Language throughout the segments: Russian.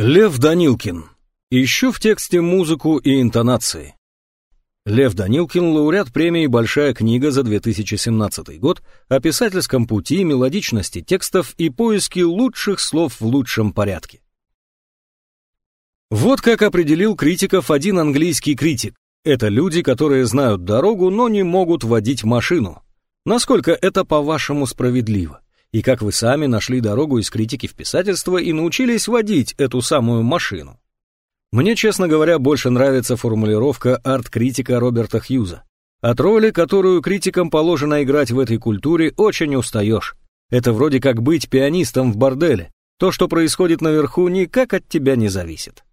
Лев Данилкин. Ищу в тексте музыку и интонации. Лев Данилкин, лауреат премии «Большая книга» за 2017 год о писательском пути, мелодичности текстов и поиске лучших слов в лучшем порядке. Вот как определил критиков один английский критик. Это люди, которые знают дорогу, но не могут водить машину. Насколько это, по-вашему, справедливо? И как вы сами нашли дорогу из критики в писательство и научились водить эту самую машину. Мне, честно говоря, больше нравится формулировка арт-критика Роберта Хьюза. От роли, которую критикам положено играть в этой культуре, очень устаешь. Это вроде как быть пианистом в борделе. То, что происходит наверху, никак от тебя не зависит.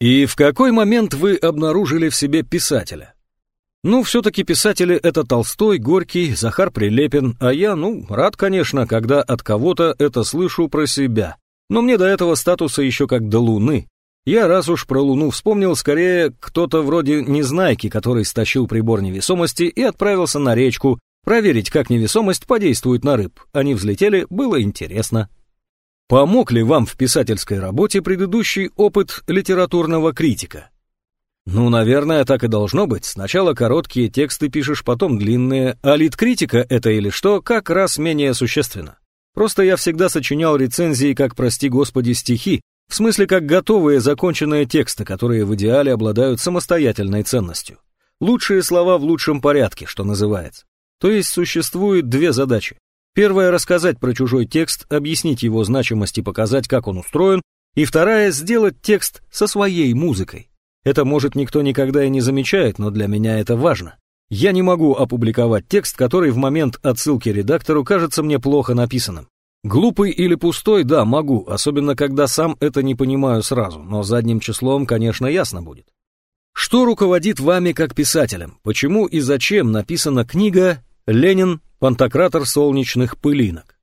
И в какой момент вы обнаружили в себе писателя? Ну, все-таки писатели — это Толстой, Горький, Захар Прилепин, а я, ну, рад, конечно, когда от кого-то это слышу про себя. Но мне до этого статуса еще как до Луны. Я раз уж про Луну вспомнил, скорее, кто-то вроде Незнайки, который стащил прибор невесомости и отправился на речку, проверить, как невесомость подействует на рыб. Они взлетели, было интересно. Помог ли вам в писательской работе предыдущий опыт литературного критика? Ну, наверное, так и должно быть. Сначала короткие тексты пишешь, потом длинные, а лид-критика это или что, как раз менее существенно. Просто я всегда сочинял рецензии как, прости господи, стихи, в смысле как готовые законченные тексты, которые в идеале обладают самостоятельной ценностью. Лучшие слова в лучшем порядке, что называется. То есть существует две задачи. Первая — рассказать про чужой текст, объяснить его значимость и показать, как он устроен. И вторая — сделать текст со своей музыкой. Это, может, никто никогда и не замечает, но для меня это важно. Я не могу опубликовать текст, который в момент отсылки редактору кажется мне плохо написанным. Глупый или пустой, да, могу, особенно когда сам это не понимаю сразу, но задним числом, конечно, ясно будет. Что руководит вами как писателем? Почему и зачем написана книга «Ленин. Пантократор солнечных пылинок»?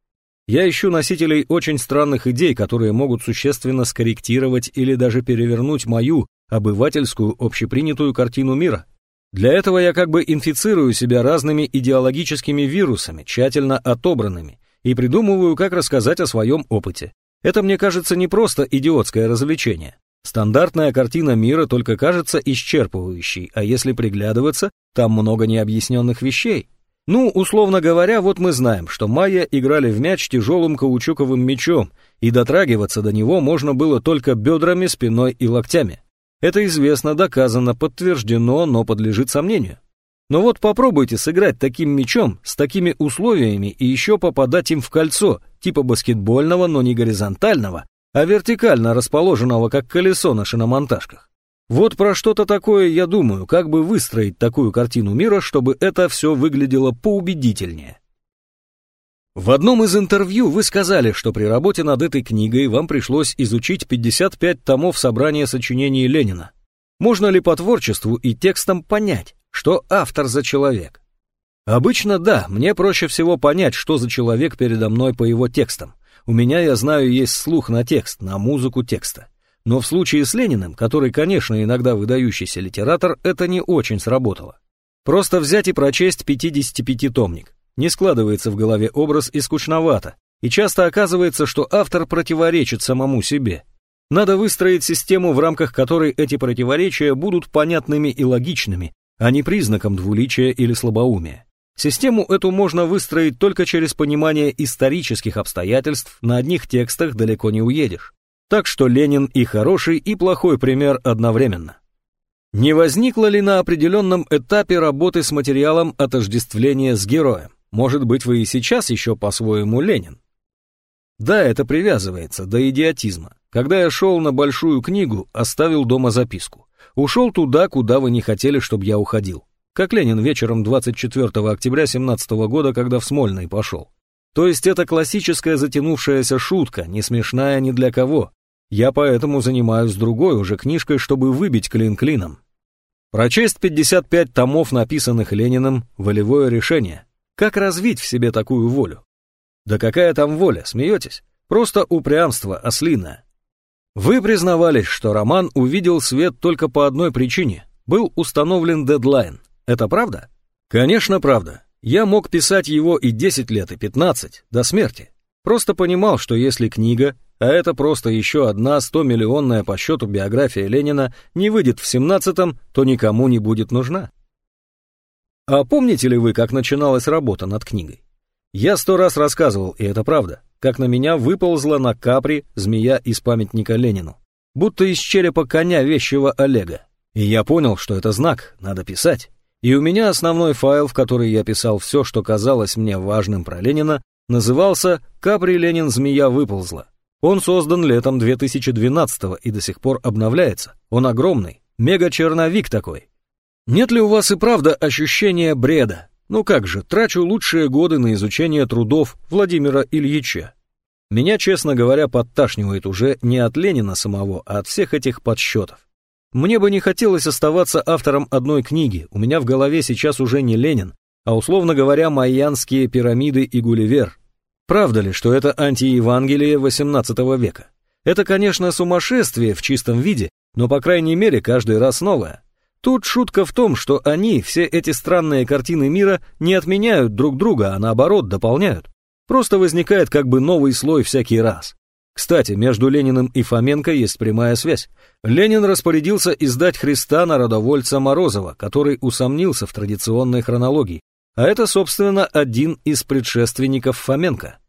Я ищу носителей очень странных идей, которые могут существенно скорректировать или даже перевернуть мою, обывательскую общепринятую картину мира. Для этого я как бы инфицирую себя разными идеологическими вирусами, тщательно отобранными, и придумываю, как рассказать о своем опыте. Это, мне кажется, не просто идиотское развлечение. Стандартная картина мира только кажется исчерпывающей, а если приглядываться, там много необъясненных вещей. Ну, условно говоря, вот мы знаем, что майя играли в мяч тяжелым каучуковым мячом, и дотрагиваться до него можно было только бедрами, спиной и локтями. Это известно, доказано, подтверждено, но подлежит сомнению. Но вот попробуйте сыграть таким мячом, с такими условиями и еще попадать им в кольцо, типа баскетбольного, но не горизонтального, а вертикально расположенного, как колесо на шиномонтажках. Вот про что-то такое я думаю, как бы выстроить такую картину мира, чтобы это все выглядело поубедительнее. В одном из интервью вы сказали, что при работе над этой книгой вам пришлось изучить 55 томов собрания сочинений Ленина. Можно ли по творчеству и текстам понять, что автор за человек? Обычно да, мне проще всего понять, что за человек передо мной по его текстам. У меня, я знаю, есть слух на текст, на музыку текста. Но в случае с Лениным, который, конечно, иногда выдающийся литератор, это не очень сработало. Просто взять и прочесть 55-томник. Не складывается в голове образ и скучновато, и часто оказывается, что автор противоречит самому себе. Надо выстроить систему, в рамках которой эти противоречия будут понятными и логичными, а не признаком двуличия или слабоумия. Систему эту можно выстроить только через понимание исторических обстоятельств, на одних текстах далеко не уедешь. Так что Ленин и хороший, и плохой пример одновременно. Не возникло ли на определенном этапе работы с материалом отождествления с героем? Может быть, вы и сейчас еще по-своему Ленин? Да, это привязывается до идиотизма. Когда я шел на большую книгу, оставил дома записку. Ушел туда, куда вы не хотели, чтобы я уходил. Как Ленин вечером 24 октября 17 года, когда в Смольный пошел. То есть это классическая затянувшаяся шутка, не смешная ни для кого. Я поэтому занимаюсь другой уже книжкой, чтобы выбить клин клином. Прочесть 55 томов, написанных Лениным, волевое решение. Как развить в себе такую волю? Да какая там воля, смеетесь? Просто упрямство ослиное. Вы признавались, что роман увидел свет только по одной причине. Был установлен дедлайн. Это правда? Конечно, правда. Я мог писать его и 10 лет, и 15, до смерти. Просто понимал, что если книга, а это просто еще одна 100-миллионная по счету биография Ленина не выйдет в 17-м, то никому не будет нужна. А помните ли вы, как начиналась работа над книгой? Я сто раз рассказывал, и это правда, как на меня выползла на капри змея из памятника Ленину, будто из черепа коня вещего Олега. И я понял, что это знак, надо писать. И у меня основной файл, в который я писал все, что казалось мне важным про Ленина, назывался «Капри Ленин змея выползла». Он создан летом 2012 и до сих пор обновляется. Он огромный, мега-черновик такой. Нет ли у вас и правда ощущения бреда? Ну как же, трачу лучшие годы на изучение трудов Владимира Ильича. Меня, честно говоря, подташнивает уже не от Ленина самого, а от всех этих подсчетов. Мне бы не хотелось оставаться автором одной книги, у меня в голове сейчас уже не Ленин, а условно говоря, майянские пирамиды и Гулливер, Правда ли, что это антиевангелие XVIII века? Это, конечно, сумасшествие в чистом виде, но, по крайней мере, каждый раз новое. Тут шутка в том, что они, все эти странные картины мира, не отменяют друг друга, а наоборот дополняют. Просто возникает как бы новый слой всякий раз. Кстати, между Лениным и Фоменко есть прямая связь. Ленин распорядился издать Христа народовольца Морозова, который усомнился в традиционной хронологии. А это, собственно, один из предшественников Фоменко.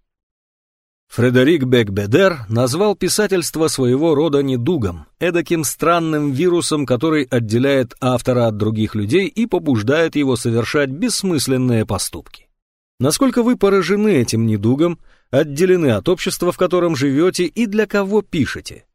Фредерик Бекбедер назвал писательство своего рода недугом, эдаким странным вирусом, который отделяет автора от других людей и побуждает его совершать бессмысленные поступки. Насколько вы поражены этим недугом, отделены от общества, в котором живете и для кого пишете?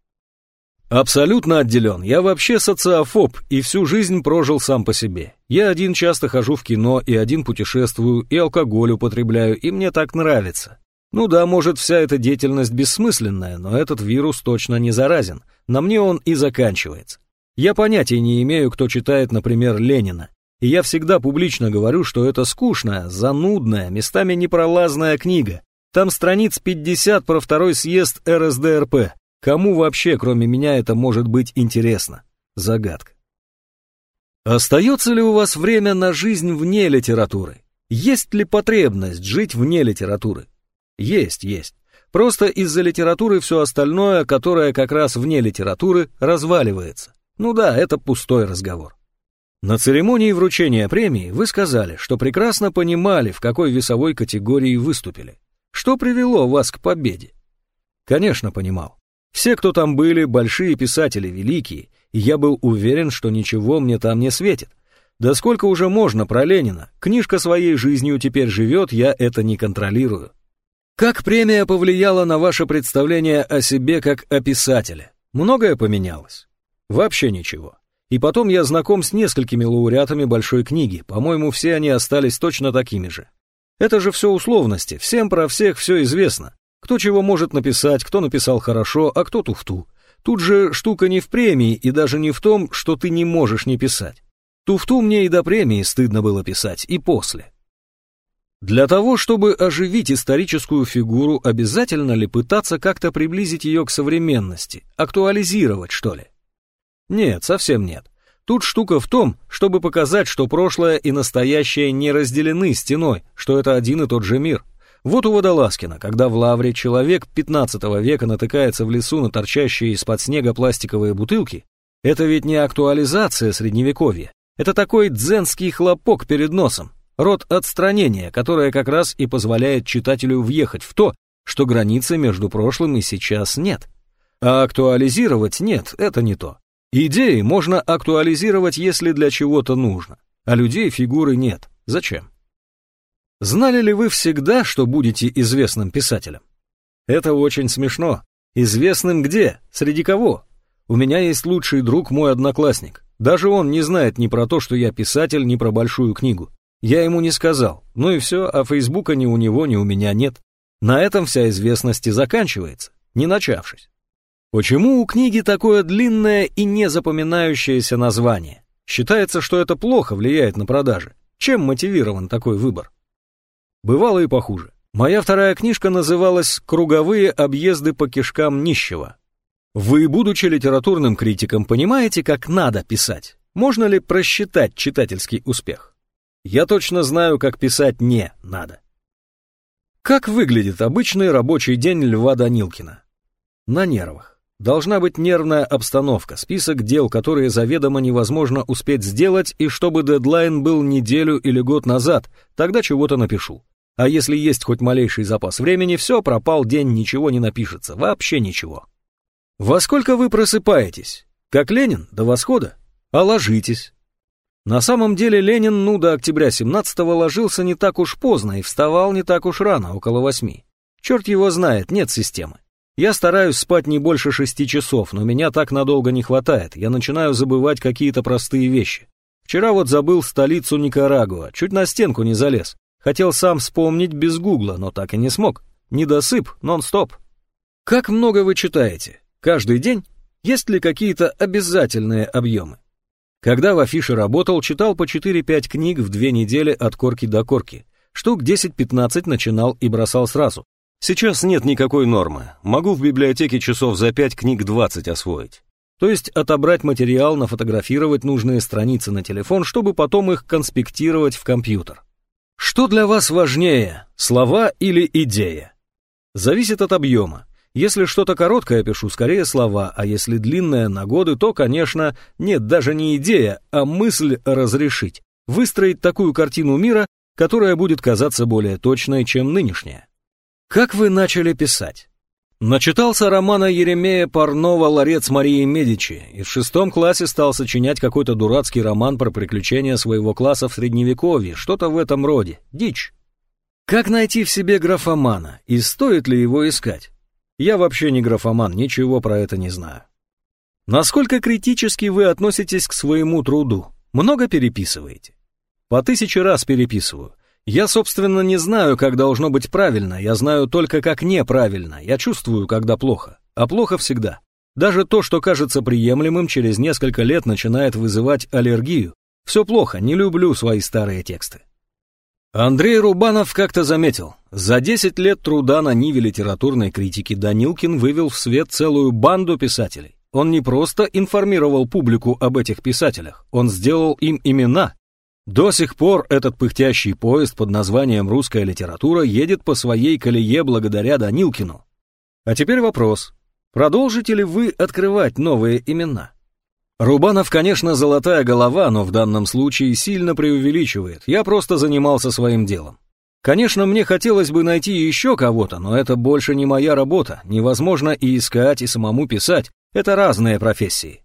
Абсолютно отделен. Я вообще социофоб и всю жизнь прожил сам по себе. Я один часто хожу в кино и один путешествую, и алкоголь употребляю, и мне так нравится. Ну да, может, вся эта деятельность бессмысленная, но этот вирус точно не заразен. На мне он и заканчивается. Я понятия не имею, кто читает, например, Ленина. И я всегда публично говорю, что это скучная, занудная, местами непролазная книга. Там страниц 50 про второй съезд РСДРП. Кому вообще, кроме меня, это может быть интересно? Загадка. Остается ли у вас время на жизнь вне литературы? Есть ли потребность жить вне литературы? Есть, есть. Просто из-за литературы все остальное, которое как раз вне литературы, разваливается. Ну да, это пустой разговор. На церемонии вручения премии вы сказали, что прекрасно понимали, в какой весовой категории выступили. Что привело вас к победе? Конечно, понимал. Все, кто там были, большие писатели, великие, и я был уверен, что ничего мне там не светит. Да сколько уже можно про Ленина? Книжка своей жизнью теперь живет, я это не контролирую. Как премия повлияла на ваше представление о себе как о писателе? Многое поменялось? Вообще ничего. И потом я знаком с несколькими лауреатами большой книги, по-моему, все они остались точно такими же. Это же все условности, всем про всех все известно. Кто чего может написать, кто написал хорошо, а кто туфту. Тут же штука не в премии и даже не в том, что ты не можешь не писать. Туфту мне и до премии стыдно было писать, и после. Для того, чтобы оживить историческую фигуру, обязательно ли пытаться как-то приблизить ее к современности, актуализировать, что ли? Нет, совсем нет. Тут штука в том, чтобы показать, что прошлое и настоящее не разделены стеной, что это один и тот же мир. Вот у Водолазкина, когда в лавре человек 15 века натыкается в лесу на торчащие из-под снега пластиковые бутылки, это ведь не актуализация средневековья, это такой дзенский хлопок перед носом. Род отстранения, которое как раз и позволяет читателю въехать в то, что границы между прошлым и сейчас нет. А актуализировать нет, это не то. Идеи можно актуализировать, если для чего-то нужно, а людей фигуры нет. Зачем? Знали ли вы всегда, что будете известным писателем? Это очень смешно. Известным где? Среди кого? У меня есть лучший друг, мой одноклассник. Даже он не знает ни про то, что я писатель, ни про большую книгу. Я ему не сказал. Ну и все, а Фейсбука ни у него, ни у меня нет. На этом вся известность и заканчивается, не начавшись. Почему у книги такое длинное и незапоминающееся название? Считается, что это плохо влияет на продажи. Чем мотивирован такой выбор? Бывало и похуже. Моя вторая книжка называлась «Круговые объезды по кишкам нищего». Вы, будучи литературным критиком, понимаете, как надо писать? Можно ли просчитать читательский успех? Я точно знаю, как писать «не» надо. Как выглядит обычный рабочий день Льва Данилкина? На нервах. Должна быть нервная обстановка, список дел, которые заведомо невозможно успеть сделать, и чтобы дедлайн был неделю или год назад, тогда чего-то напишу. А если есть хоть малейший запас времени, все, пропал день, ничего не напишется, вообще ничего. Во сколько вы просыпаетесь? Как Ленин, до восхода? А ложитесь? На самом деле Ленин, ну, до октября 17-го ложился не так уж поздно и вставал не так уж рано, около восьми. Черт его знает, нет системы. Я стараюсь спать не больше шести часов, но меня так надолго не хватает, я начинаю забывать какие-то простые вещи. Вчера вот забыл столицу Никарагуа, чуть на стенку не залез. Хотел сам вспомнить без гугла, но так и не смог. Недосып, нон-стоп. Как много вы читаете? Каждый день? Есть ли какие-то обязательные объемы? Когда в афише работал, читал по 4-5 книг в две недели от корки до корки. Штук 10-15 начинал и бросал сразу. Сейчас нет никакой нормы. Могу в библиотеке часов за 5 книг 20 освоить. То есть отобрать материал, нафотографировать нужные страницы на телефон, чтобы потом их конспектировать в компьютер. Что для вас важнее, слова или идея? Зависит от объема. Если что-то короткое пишу, скорее слова, а если длинное на годы, то, конечно, нет даже не идея, а мысль разрешить. Выстроить такую картину мира, которая будет казаться более точной, чем нынешняя. Как вы начали писать? Начитался романа Еремея Парнова «Ларец Марии Медичи» и в шестом классе стал сочинять какой-то дурацкий роман про приключения своего класса в Средневековье, что-то в этом роде, дичь. Как найти в себе графомана и стоит ли его искать? Я вообще не графоман, ничего про это не знаю. Насколько критически вы относитесь к своему труду? Много переписываете? По тысяче раз переписываю. Я, собственно, не знаю, как должно быть правильно, я знаю только, как неправильно. Я чувствую, когда плохо, а плохо всегда. Даже то, что кажется приемлемым, через несколько лет начинает вызывать аллергию. Все плохо, не люблю свои старые тексты. Андрей Рубанов как-то заметил, за 10 лет труда на ниве литературной критики Данилкин вывел в свет целую банду писателей. Он не просто информировал публику об этих писателях, он сделал им имена. До сих пор этот пыхтящий поезд под названием «Русская литература» едет по своей колее благодаря Данилкину. А теперь вопрос, продолжите ли вы открывать новые имена? Рубанов, конечно, золотая голова, но в данном случае сильно преувеличивает. Я просто занимался своим делом. Конечно, мне хотелось бы найти еще кого-то, но это больше не моя работа. Невозможно и искать, и самому писать. Это разные профессии.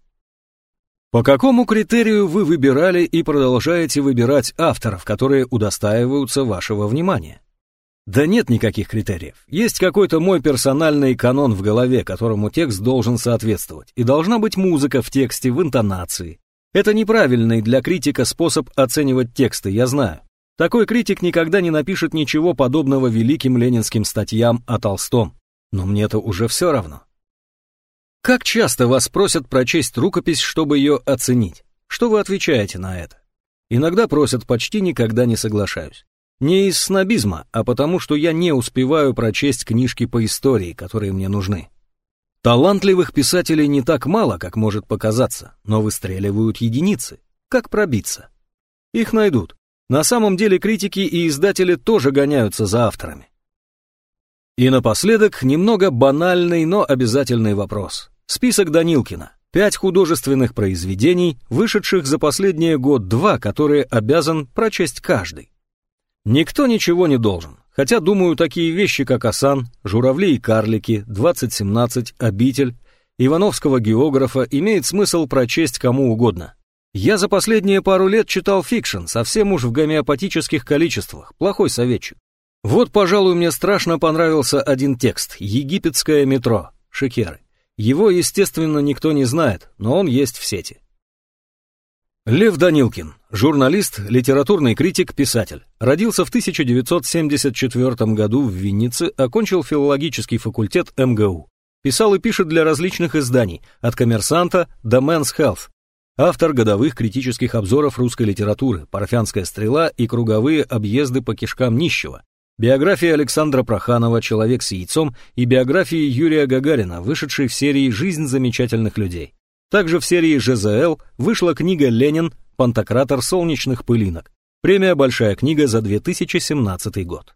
По какому критерию вы выбирали и продолжаете выбирать авторов, которые удостаиваются вашего внимания? Да нет никаких критериев. Есть какой-то мой персональный канон в голове, которому текст должен соответствовать. И должна быть музыка в тексте, в интонации. Это неправильный для критика способ оценивать тексты, я знаю. Такой критик никогда не напишет ничего подобного великим ленинским статьям о Толстом. Но мне-то уже все равно. Как часто вас просят прочесть рукопись, чтобы ее оценить? Что вы отвечаете на это? Иногда просят, почти никогда не соглашаюсь. Не из снобизма, а потому что я не успеваю прочесть книжки по истории, которые мне нужны. Талантливых писателей не так мало, как может показаться, но выстреливают единицы. Как пробиться? Их найдут. На самом деле критики и издатели тоже гоняются за авторами. И напоследок немного банальный, но обязательный вопрос. Список Данилкина. Пять художественных произведений, вышедших за последние год-два, которые обязан прочесть каждый. Никто ничего не должен. Хотя, думаю, такие вещи, как «Осан», «Журавли и карлики», «2017», «Обитель», «Ивановского географа» имеет смысл прочесть кому угодно. Я за последние пару лет читал фикшн, совсем уж в гомеопатических количествах, плохой советчик. Вот, пожалуй, мне страшно понравился один текст «Египетское метро» Шекеры. Его, естественно, никто не знает, но он есть в сети. Лев Данилкин, журналист, литературный критик, писатель. Родился в 1974 году в Виннице, окончил филологический факультет МГУ. Писал и пишет для различных изданий, от «Коммерсанта» до «Men's Health». Автор годовых критических обзоров русской литературы, «Парфянская стрела» и «Круговые объезды по кишкам нищего». Биография Александра Проханова «Человек с яйцом» и биографии Юрия Гагарина, вышедшей в серии «Жизнь замечательных людей». Также в серии ЖЗЛ вышла книга «Ленин. Пантократор солнечных пылинок». Премия «Большая книга» за 2017 год.